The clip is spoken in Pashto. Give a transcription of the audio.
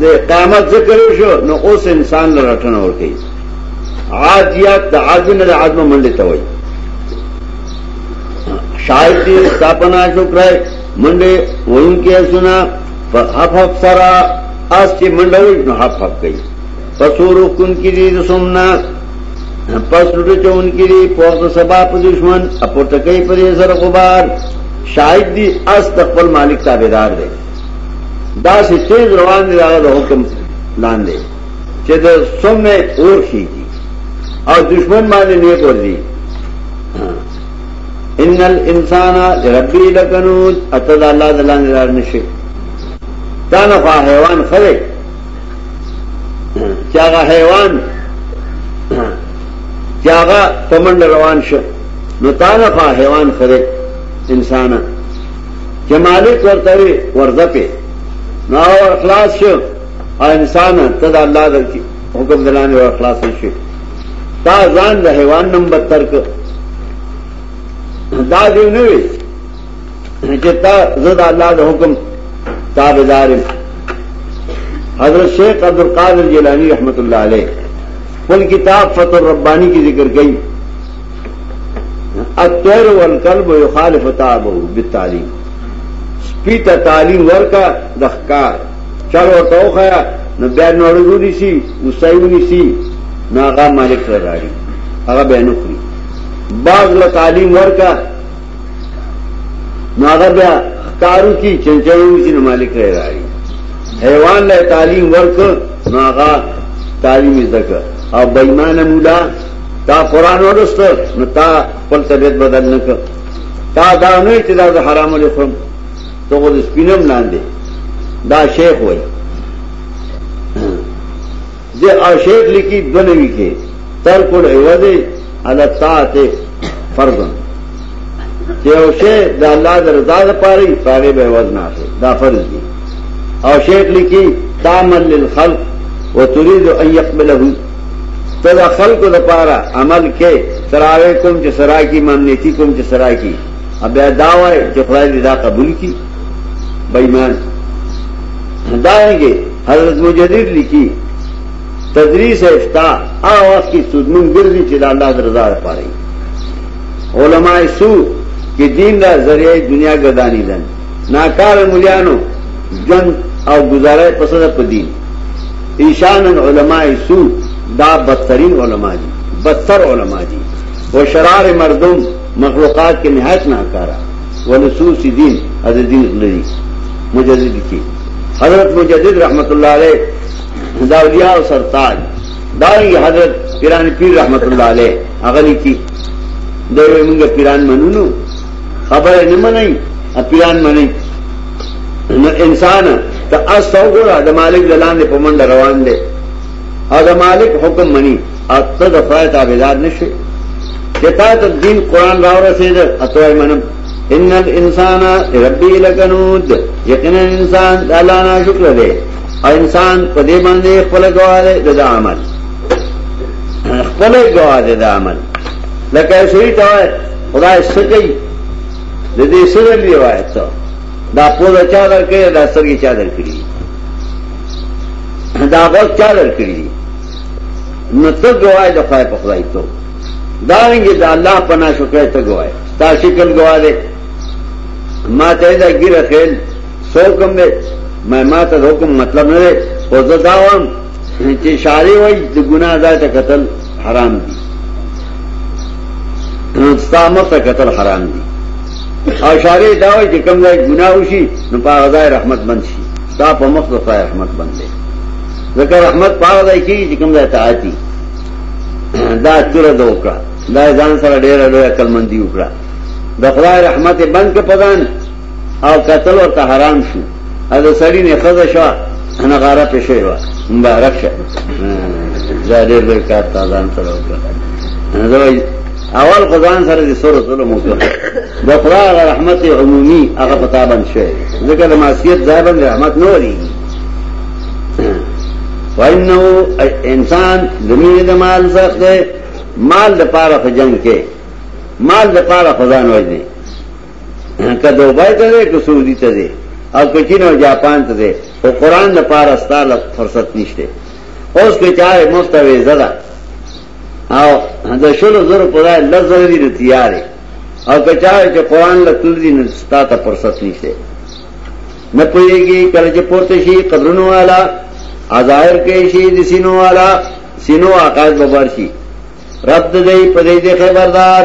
د قیامت ذکر شو نو اوس انسان له رټنه ور کوي عادیات د عزم د عزم منډه ته وایي شاید دې ستاپنا شکرای منډه وون کې سنا په حف حف سرا اس چې منډه وي نو حف حف کوي پسورو کن کې دې سمنا پس لوټه چون کې دې پوز سبا په دشمن اپورته کوي په دې سره غبار شاید دې اس د خپل مالک تابعدار دی دا سی تیز روان دی دا د حکم لاندې چې د سمې اور خيږي او دشمن باندې نه کوي ان الانسان ربي لکنود اتد الله دلان دار نشي دا نه حیوان خره چې هغه حیوان چې هغه پمند روان شو نو تعالی حیوان خره انسانه چې مالک ورته وي ورځه په نو ور خلاص شو او انسان ته د الله د حکم دلانه ور خلاص شي دا ځان د حیوان نمبر تر ک دا دی نه وي چې تا زه د الله د حکم تابعدار حضرت شیخ عبد القادر جیلانی رحمت الله علیه خپل کتاب فتح الربانی کی ذکر کړي الطير والكلب يخالف تابه بالتعليم سپیتا تعلیم ورکا د ښکار چل ورته وخیا نو بیا نوړو جوړی شي وسایونی شي ناغا مالک سره راړي هغه به نه خوري باز له تعلیم ورکا ناغا بیا ښکارو کی چنچلو شي نو مالک سره راړي حیوان له تعلیم ورکا ناغا تعلیم زکه او بېمانه مولا تا قران ولست نو تا خپل طبيعت بدل نه کړ تا دا نه چې دا حرام ولې خورم ته غو سپینم لاندې دا شیخ وای د اشیخ لیکي دنوي کې تر کول عوض علی طاعت فرض چې او شی د الله د رضا لپاره پاره به عوض نه اخلي دا فرض دي او شیخ لیکي تعمل للخلق وتريد ان يقبله ته د خلکو د پاره عمل کې تراوی کوم چې سرا کی مامنیتی کوم چې سرا کی بیا دا وای چې خدای دې دا قبول کی بېمان داږي حضرت مجدد لیکي تدریس افتا هغه وخت کې سودمن ګرځي چې د الله درزا لپاره علماء سو کې دین را ذریعہ دنیا ګردانی دن ناکار مليانو جن او گزاره پسند په دین ایشان علماء سو دا بدترین علماء دی بدتر علماء دی و شرار مردم مخلوقات کے نہایت ناکارا و نصوص دین از دین غلری مجدد کی حضرت مجدد رحمت اللہ علیہ دا اولیاء و سرتاج داری حضرت پیران پیر رحمت اللہ علیہ اغلی کی دیوے منگا پیران منونو خبر نمنائی پیران منائی نو انسان ته اس ته وګوره د مالک د لاندې په منډه روان دی او د مالک حکم مني او ته د خدای تابعدار نشې چې تا ته دین قرآن راورسېد اتوای منم ان الانسان ربي لکنود یقینا انسان د الله نه شکر دی او انسان په دې باندې خپل ګواله د عمل خپل ګواله د عمل لکه شریته خدای سکی د دې سره دی وای څو دا په دا چا در کړی دا سرګي چا در کړی دا غو چا در کړی نو ته ګوای د خدای په خدای ته دا رنګ د الله په ناشکرۍ ته ګوای تا شکل ګوای دی ما ته دا ګیره خېل سو کوم دی ما ما ته حکم مطلب نه دی او زه دا وم چې شارې وای د ګناه ځای ته قتل حرام دي ستا مخ ته قتل حرام دي او شارې دا وای چې کوم ځای ګناه وشي نو په هغه ځای رحمت بند شي ستا په مخ ته خدای رحمت بند دی ځکه رحمت په هغه ځای کې چې کوم ځای ته آتی دا چوره د وکړه دا ځان سره ډېره لوی عقل مندي وکړه د خدای رحمت بند کې پدان او قتل ورته حرام شو ا د سړی نه خزه شو انا غاره په شوی و مبارک شه دا ډېر لوی کار تا ځان سره وکړ دا وای اول خدان سره د سور ظلم وکړ د خدای غ رحمت عمومي هغه پتا بند شوی ځکه د معصیت ځای باندې رحمت نه وری وانه انسان د مینې د مال سخت دی مال د پاره په جنگ کې مال د پاره خدان وای دی که دوبای ته دی که سعودي ته دی او که چین او جاپان ته دی خو قرآن د پاره ستاله فرصت نشته اوس که چا مفت ویزه ده او د شلو زرو په ځای لس زره دي نو تیار یې او که چا چې قرآن له تل دي نو ستا ته فرصت نشته نه پوهېږي کله چې پورته شي قبرونو والا ظاهر کوي شي د سینو والا سینو عقاید به بار شي رب دې په دې خبردار